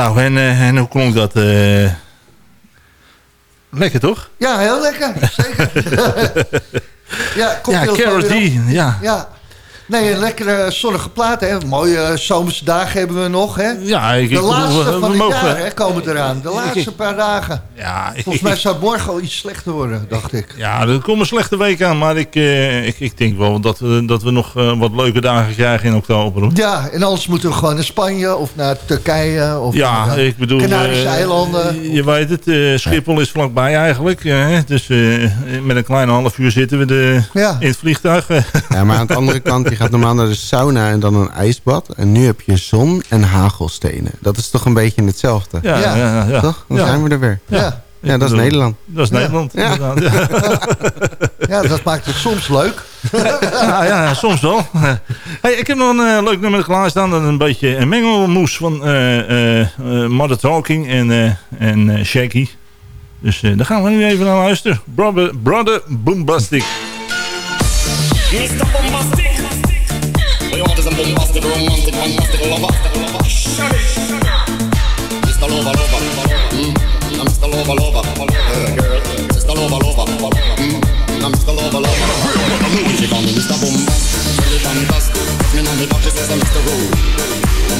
Nou, en, eh, en hoe klonk dat? eh? Lekker, toch? Ja, heel lekker. Zeker. ja, Ja, Carol. D. Ja. Ja. Nee, een lekkere zonnige plaat, hè. Mooie eh, zomerse dagen hebben we nog, hè. Ja, ik, De we- van we het mogen- jaar, hè, komen eraan. De laatste paar dagen. Ja, ik, Volgens mij zou het morgen al iets slechter worden, dacht ik. Ja, er komt een slechte week aan, maar ik, eh, ik, ik denk wel dat we, dat we nog eh, wat leuke dagen krijgen in oktober. hoor. Ja, en anders moeten we gewoon naar Spanje of naar Turkije of Ja, naar ik bedoel... Canarische eh, eilanden. Je weet het, eh, Schiphol is vlakbij eigenlijk. eh, dus eh, met een kleine half uur zitten we de, in het vliegtuig. Ja, maar aan de andere kant, gaat normaal naar de sauna en dan een ijsbad. En nu heb je zon en hagelstenen. Dat is toch een beetje hetzelfde? Ja, ja, ja, ja. Toch? Dan Ja. zijn we er weer. Ja. Ja, dat is Nederland. Dat is Nederland, Ja. inderdaad. Ja. Ja, dat maakt het soms leuk. ja, ja, soms wel. Hey, ik heb nog een eh, leuk nummer klaarstaan. Dat is een beetje een mengelmoes van eh eh, eh, Mother Talking en, eh, en Shaky. Dus eh, daar gaan we nu even naar luisteren. Brother, Brother Boombastic. Mr. Bombastic. Bombastic, romantic, bombastic lover. Shut it. Mr. Lover, lover. Mm. I'm Mr. Lover, lover. Uh, girl. Mr. Lover, lover. Mm. I'm Mr. Lover, lover. She call me Mr. Bombastic. Really fantastic. Me know me back, she says I'm Mr. Rowe.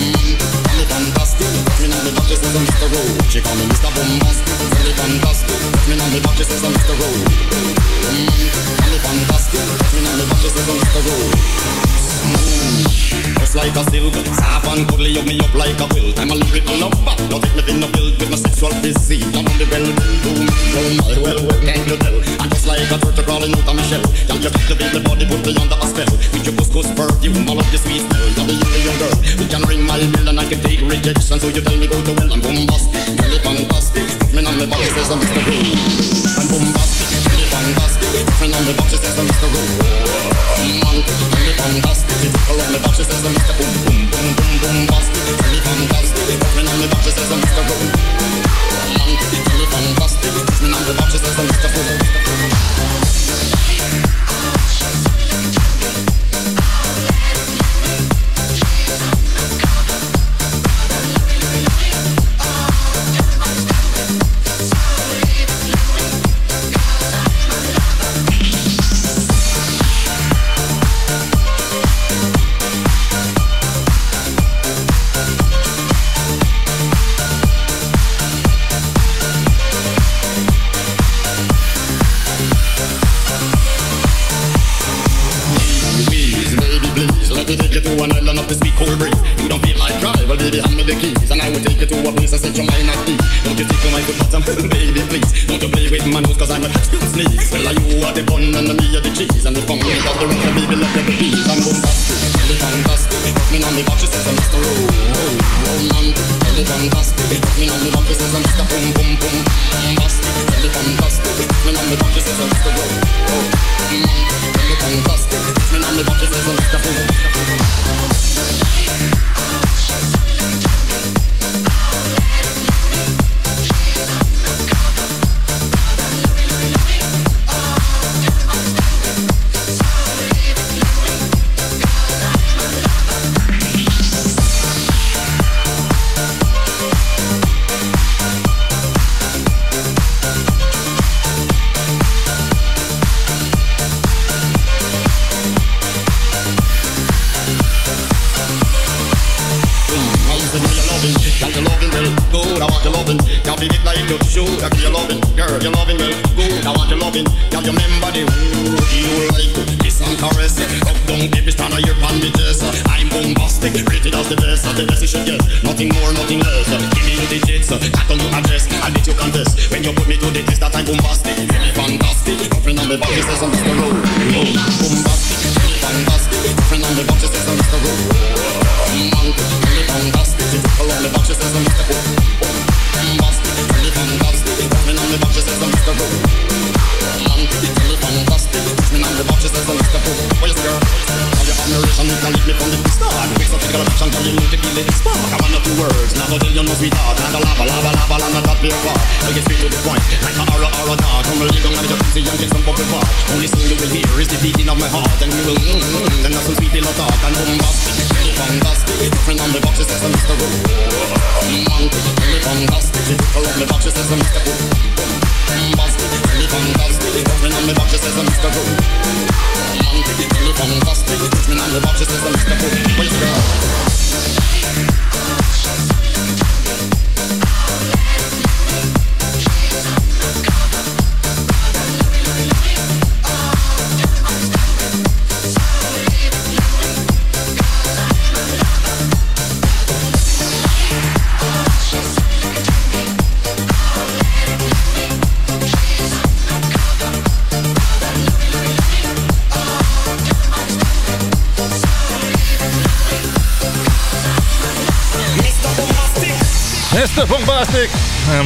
Mm. Call me fantastic. Me know me back, she says I'm Mr. Rowe. She call me Mr. Bombastic. Really fantastic. Me know me back, she says I'm Mr. Rowe. Mm. Call me fantastic. Me know me back, she says I'm Mr. Rowe. Just like a silk, soft and cuddly, hug me up like a quilt. I'm a lyrical lover, don't take me thin or build with my sexual physique. I'm on the bell, boom, boom, oh, well, well, well, can't you tell? I'm just like a turtle crawling out of my shell. Can you captivate my body, put me under a spell? With your couscous perfume, all of the sweet smell. You're the only young girl who can ring my bell and I can take rejection. So you tell me go to well, I'm bombastic, really fantastic. Me on the box, it says I'm Mr. Rowe. I'm bombastic, fantastic. Me on the box, it says I'm Mr. Rowe. Man, really fantastic. All on the box, it says I'm Mr. Boom, boom, boom, boom, bombastic. Really fantastic. Me on the box, it says I'm Mr. Rowe. Man, really fantastic. Me on the box. Boom. On the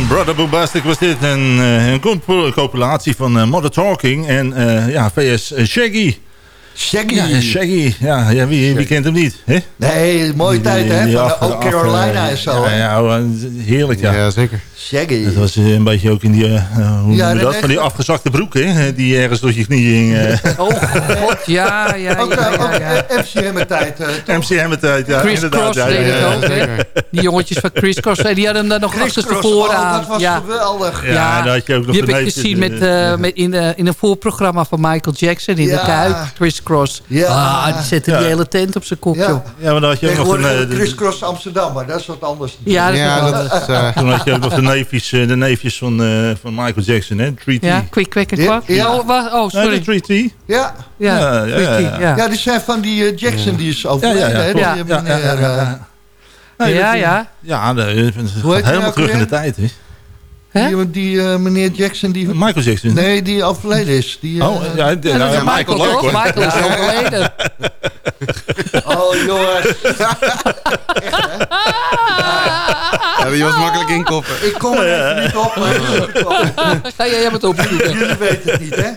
Brother Bombastic was dit. En, eh, een comp- compilatie van Mother Talking en eh, ja, VS Shaggy. Shaggy. Ja, Shaggy. Ja, ja wie, wie kent hem niet? Hè? Nee, mooie tijd hè, van Oak af- Carolina en zo. Ja, ja, oh, heerlijk ja. Ja, zeker. Shaggy. Dat was eh, een beetje ook in die, eh, hoe Ja, noem je dat? Van die afgezakte broek, hè? Die ergens door je knieën hing. eh. Oh god, ja, ja, Ook, ja, eh, ook ja, ja. eh, MCM-tijd. eh, toch? MCM tijd, ja. Chris inderdaad, Cross deed het ook, hè? Die jongetjes van Chris Cross, eh, die hadden hem daar nog Chris achterstevoren Cross, oh, aan. dat was ja. geweldig. Ja, had je ook nog die heb ik gezien met, eh, eh, met in, eh, in een voorprogramma van Michael Jackson in Ja. de Kuip. Chris Cross. Ja. Ah, die zette die hele tent op zijn kop, Ja. joh. Ja, maar dan had je ook nog een, eh, we de- Chris Cross Amsterdam, maar dat is wat anders. Ja, dat is Ja, dat is... eh, Toen had je ook nog de neefjes, eh, de neefjes van, eh, van Michael Jackson, hè? 3T. Ja, quick, quick en Ja, kwak. ja. Oh, oh, sorry. de 3T. Ja. Ja, Ja, ja, quick, ja, quick, ja. ja, die zijn van die Jackson, die is Ja, overleden. ja, ja. Ja. Ja, ja, ja, ja. Helemaal terug in de tijd, hè? Hè? Die, die eh, meneer Jackson, die... Michael Jackson. Nee, die overleden is. Die, eh, Oh, ja, de, Ja, dat is nou, Michael, ook, hoor. Michael is overleden. Oh, jongens. ja, die was makkelijk inkoppen. Ik kom er even niet op, maar. Ga jij hem het opzoeken? Jullie weten het niet, hè?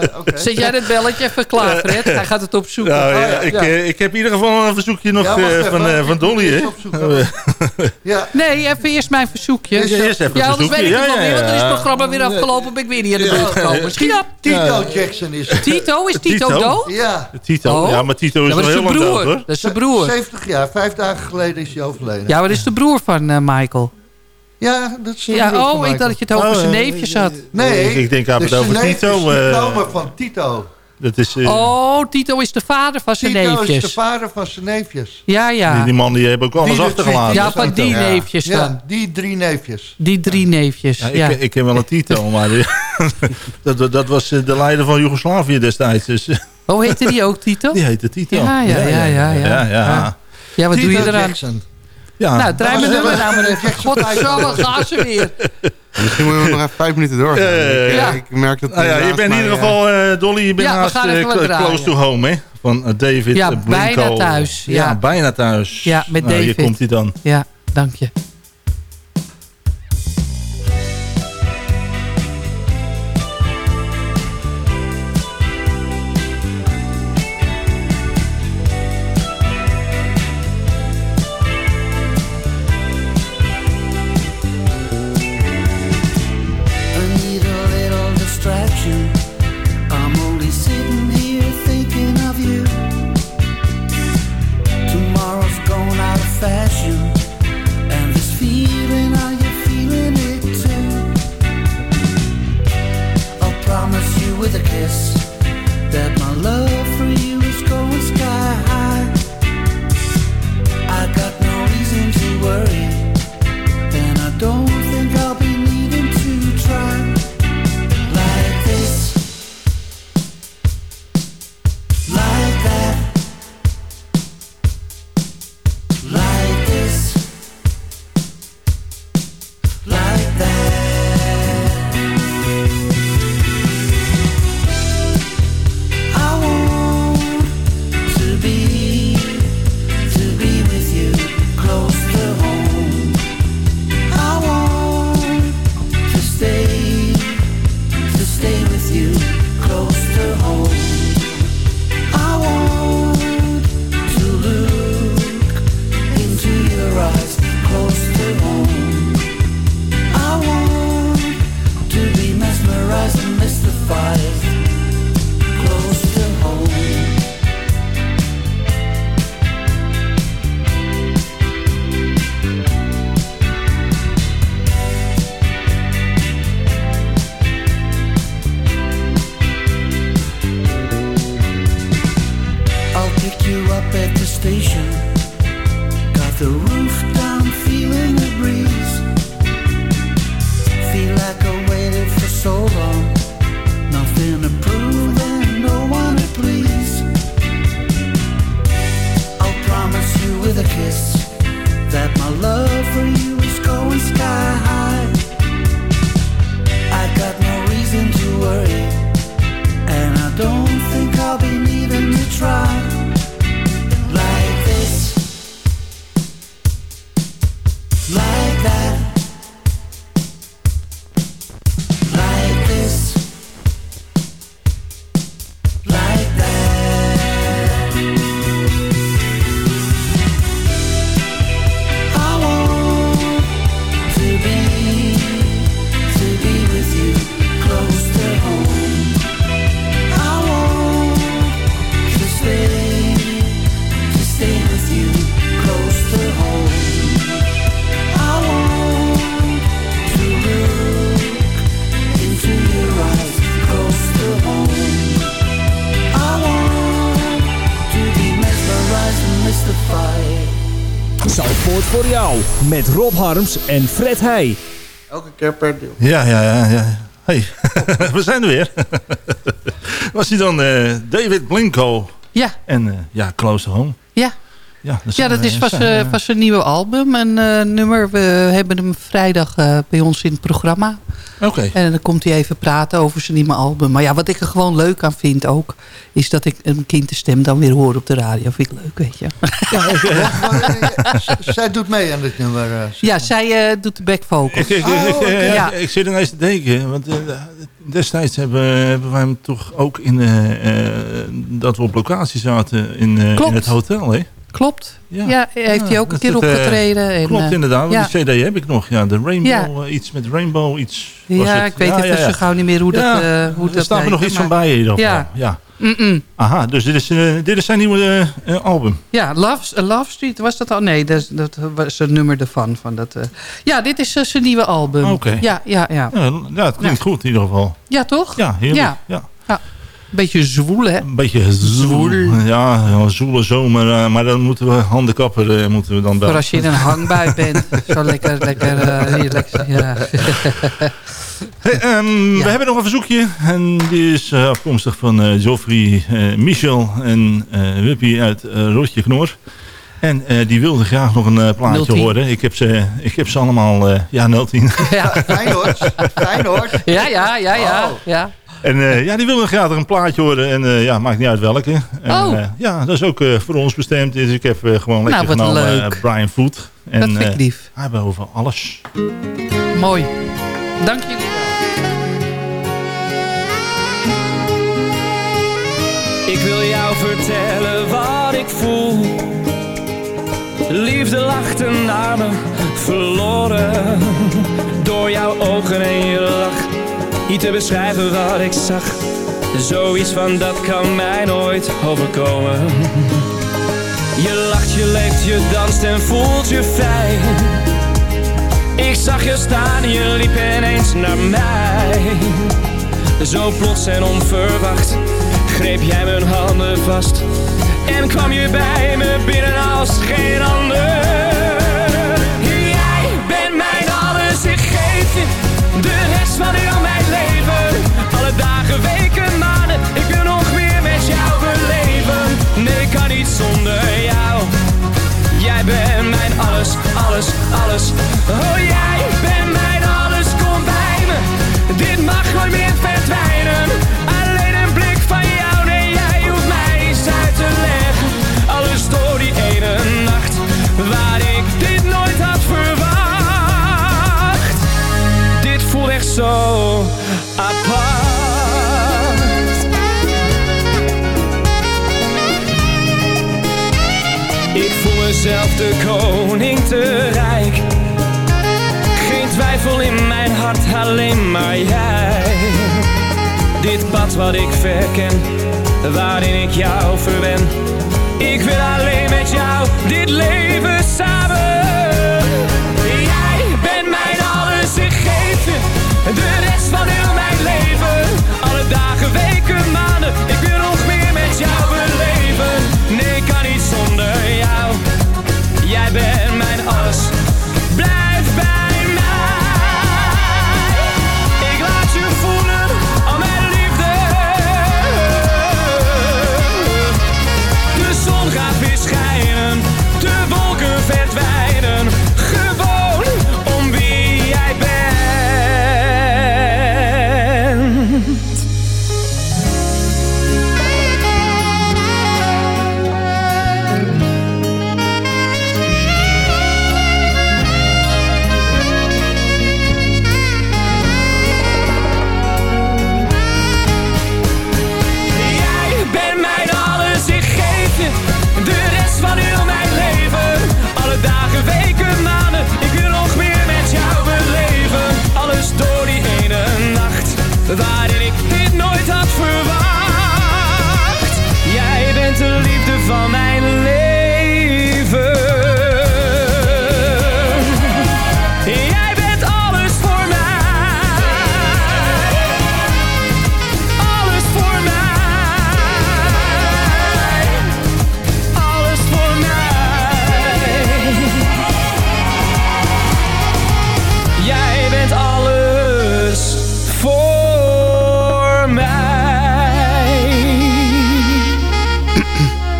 Eh, oké. Zet jij dat belletje even klaar, Fred? Hij gaat het opzoeken. Nou, Oh, ja, ja, ik, ja. eh, ik heb in ieder geval een verzoekje nog Ja, wacht eh, even, van, van Dolly, hè? Ja, Nee, even eerst mijn verzoekje. Eerst Ja, eerst even Ja, een anders weet ik het Ja, nog weer, ja, want dan is het ja. programma weer afgelopen. Ben ik weer niet aan de beurt gekomen. Misschien dat. Tito Jackson is het. Tito, is Tito, Tito? dood? Ja, Tito, Oh. ja, maar Tito is Ja, maar al dat is heel lang dood, broer. hoor. Dat is zijn broer. 70 jaar, vijf dagen geleden is hij overleden. Ja, maar dat is de broer van Michael. Ja, dat is de Ja, oh, ik dacht dat je het over Oh, zijn eh, neefjes had. Nee, Ik- ik denk aan de het over Tito, eh. genomen van Tito. Dat is, eh, Oh, Tito is de vader van zijn Tito is de neefjes. vader van zijn neefjes. Ja, die, ja. die man die hebben ook alles Die de achtergelaten. Ja, van die Ja. neefjes dan. Ja, die drie neefjes. Die drie neefjes. Ja, Ja, ik, ik ken wel een Tito, maar die- dat, dat, was eh, de leider van Joegoslavië destijds. Dus, eh, Oh, heette die ook Tito? die heette Tito. Ja, ja, ja, ja, ja. ja, ja. Ja, wat doe je eraan? Jackson. Ja. Nou, draai me Nou, nummer we nou maar even. Godsamme, gaan ze weer. Misschien moeten we nog even vijf minuten ja, ja. Ik, Ja. ik merk dat... Nou ja, je naast bent in ieder eh, geval, eh, Dolly, je bent Ja, haast gaan eh, draaien. close to home, hè? Van eh, David Ja, eh, Blinko. bijna thuis, ja. bijna thuis. Ja, met nou, Hier David. komt hij dan. Ja, dank je. Met Rob Harms en Fred Heij. Elke keer per deel. Ja, ja, ja. ja. Hey, we zijn er weer. Was hij dan eh, David Blinko Ja. en eh, ja, Close to Home. Ja. Ja, dat, Ja, dat is eh, zijn eh, van zijn nieuwe album. Een eh, nummer. We hebben hem vrijdag eh, bij ons in het programma. Oké. En dan komt hij even praten over zijn nieuwe album. Maar ja, wat ik er gewoon leuk aan vind ook... is dat ik een kinderstem dan weer hoor op de radio. Vind ik leuk, weet je. Zij doet mee aan dit nummer. eh. Ja, zij eh, doet de back vocals. Ik, ik, Oh, eh, Ja. ik zit ineens te denken, want eh, destijds hebben, hebben wij hem toch ook in, eh, eh, dat we op locatie zaten in, eh, in het hotel, hè? Klopt. Ja, Ja. heeft hij ook een dat keer het, eh, opgetreden. en, Klopt eh, inderdaad, want ja. die cd heb ik nog. Ja, de Rainbow, eh, iets met Rainbow, iets was Ja, het. ik weet ja, even ja, ja. zo gauw niet meer hoe dat, eh, hoe er dat staat me nog iets van bij in ieder geval. Ja. Aha, dus dit is, dit is zijn nieuwe album. Ja, Love, uh, Love Street, was dat al? Nee, dat, dat was een nummer ervan. Van dat. Ja, dit is zijn nieuwe album. Oké. Ja, ja, ja. Ja, ja, het klinkt goed in ieder geval. Ja, toch? Ja, heerlijk. Ja. Ja. Beetje zwoel, hè? Een beetje zwoel. Ja, ja, zoele zomer. eh, maar dan moeten we handicapper eh, moeten we dan Voor bellen. als je in een hangbui bent. Zo lekker, lekker, eh, heerlijk. Ja. Hey, ehm, We hebben nog een verzoekje. En die is eh, afkomstig van eh Geoffrey, eh, Michel en eh Wuppie uit Rotje Knor. En eh, die wilde graag nog een plaatje 010. horen. Ik heb ze, ik heb ze allemaal... eh, ja, 010. Ja. Fijn hoor. Fijn hoor. ja, ja, ja, ja. Oh. ja. En eh, ja, die wilde graag een plaatje horen. En eh, ja, maakt niet uit welke. En, Oh. eh, ja, dat is ook eh, voor ons bestemd. Dus ik heb gewoon lekker Nou, wat genomen leuk. eh, Brian Foot. En, Dat vind ik lief. Hij hebben over alles. Mooi. Dank jullie wel. Ik wil jou vertellen wat ik voel. Liefde lacht naar me verloren. Door jouw ogen en je lach. Niet te beschrijven wat ik zag. Zoiets van dat kan mij nooit overkomen. Je lacht, je leeft, je danst en voelt je vrij. Ik zag je staan je liep ineens naar mij. Zo plots en onverwacht greep jij mijn handen vast en kwam je bij me binnen als geen ander. Jij bent mijn alles, ik geef je de rest van leven. Weken, maanden, ik wil nog meer met jou beleven. Nee, ik kan niet zonder jou. Jij bent mijn alles, alles, alles. Oh, jij bent mijn alles, kom bij me. Dit mag nooit meer verdwijnen. Alleen een blik van jou, nee, jij hoeft mij eens uit te leggen. Alles door die ene nacht, waar ik dit nooit had verwacht. Dit voelt echt zo apart. Mezelf de koning te rijk. Geen twijfel in mijn hart, alleen maar jij. Dit pad wat ik verken, waarin ik jou verwen. Ik wil alleen met jou dit leven samen. Jij bent mijn alles, ik geef je de rest van heel mijn leven. Alle dagen, weken, maanden,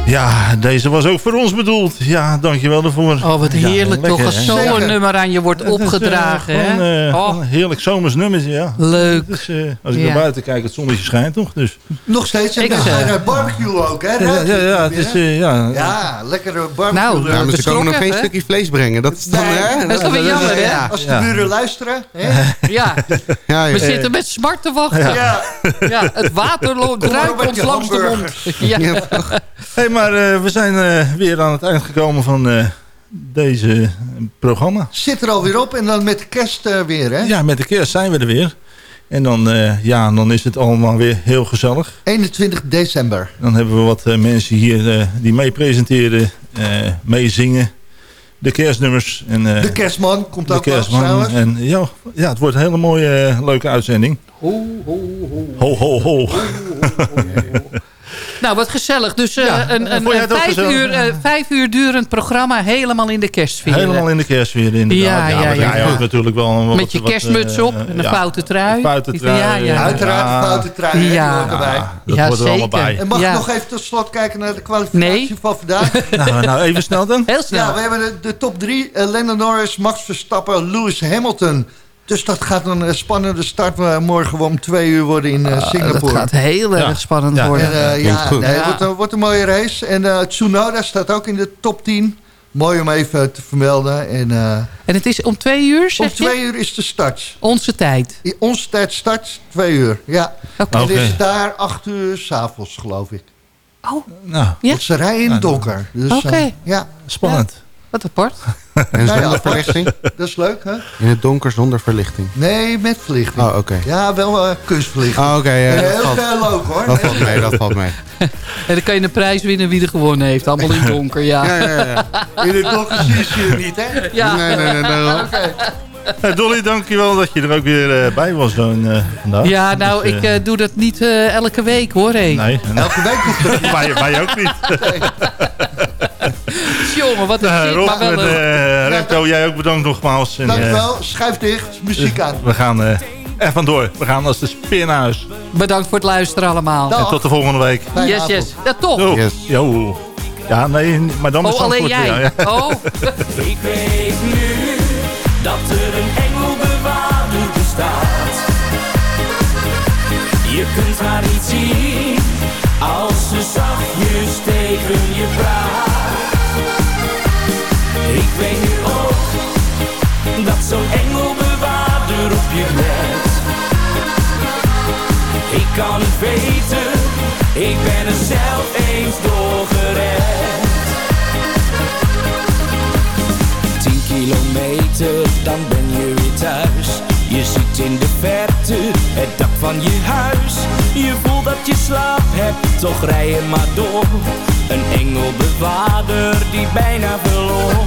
Ja, deze was ook voor ons bedoeld. Ja, dankjewel daarvoor. Oh, wat Ja, heerlijk toch. Als zo'n nummer aan je wordt is, eh, opgedragen. gewoon, hè? eh, Oh, heerlijk zomers nummertje, ja. Leuk. Dus, als ik Ja. naar buiten kijk, het zonnetje schijnt toch? Dus. Nog steeds. En Ik, barbecue ook, hè? Ja, Ruikt ja, het ja, het weer, is, ja. Ja, lekkere barbecue. Nou, maar ze komen nog geen stukje vlees brengen. Dat is dan, Nee, hè? dat is toch weer jammer, hè? Ja, Als de Ja. buren luisteren. Hè? ja, ja, we ja. zitten met smart te wachten. Ja. Ja. het water ruikt ons langs de mond. Ja. Hey, maar eh, we zijn eh, weer aan het eind gekomen van eh, deze programma. Zit er alweer op en dan met de kerst weer, hè? Ja, met de kerst zijn we er weer. En dan, ja, dan is het allemaal weer heel gezellig. 21 december. Dan hebben we wat mensen hier die mee presenteren, meezingen. De kerstnummers. En, De kerstman komt de ook wel kerstman. En ja, ja, het wordt een hele mooie, leuke uitzending. Ho, ho, ho. Ho, ho, ho. Nou, wat gezellig. Dus eh, Ja, een, een, vijf, uur, eh, vijf uur durend programma helemaal in de kerstsfeer. Helemaal in de kerstsfeer inderdaad. Ja, ja, ja. jij ook natuurlijk wel. een wat- Met je kerstmuts eh, op en een ja, foute trui. Foute trui. Ja, ja. Uiteraard een foute trui, Ja. hoort erbij. Ja, dat Ja, hoort er allemaal bij. En mag Ja. ik nog even tot slot kijken naar de kwalificatie Nee. van vandaag? Nou, nou, even snel dan. Heel snel. Ja, we hebben de, de top drie. Uh, Lennon Norris, Max Verstappen, Lewis Hamilton. Dus dat gaat een eh, spannende start eh, morgen om twee uur worden in eh, Ah, Singapore. dat gaat heel Ja. erg spannend Ja. worden. En, ja, nee, het Ja. wordt, een, wordt een mooie race. En eh Tsunoda staat ook in de top 10. Mooi om even te vermelden. En, eh, En het is om twee uur, om je? twee uur is de start. Onze tijd. I- Onze tijd start twee uur. Ja. Oké. En Oké. het is daar acht uur s'avonds, geloof ik. Oh, Nou, Ja? Want ze rijden in het donker. Dus, Oké. ja, spannend. Wat apart. En ja, zonder verlichting? dat is leuk, hè? In het donker zonder verlichting. Nee, met verlichting. Oh, oké. Ja, wel eh, kunstverlichting. Oh, oké. ja, En dat heel leuk, hoor. Dat valt mee, dat valt mee. En dan kan je een prijs winnen wie er gewonnen heeft. Allemaal in het donker, ja. Ja, ja, ja. In het donker zie je het niet, hè? Ja. Nee, nee, nee, daarom. Oké. Hey, Dolly, dankjewel dat je er ook weer eh, bij was dan, eh, vandaag. Ja, nou, Dus, ik doe dat niet eh, elke week, hoor. hé. Nee, Elke week wij, wij ook niet. Jongen, wat een Eh, shit, Rob maar wel eh, Remco, jij ook bedankt nogmaals. En, eh, Dankjewel. Schuif dicht. Muziek aan. we gaan eh, er vandoor. We gaan als de speer naar huis. Bedankt voor het luisteren allemaal. Dag. En tot de volgende week. Fijne Yes, avond. yes. Ja, toch. Yo. Yes. Yo. Ja, nee, maar dan met Oh, alleen jij. ja, ja. Oh. Ik weet nu dat er een engelbewaarder bestaat. Je kunt haar niet zien als ze zachtjes tegen je praat. Zo'n engelbewaarder op je let. Ik kan het weten, ik ben er zelf eens door gered. 10 kilometer, dan ben je weer thuis. Je ziet in de verte het dak van je huis. Je voelt dat je slaap hebt, toch rij je maar door. Een engelbewaarder die bijna verloor.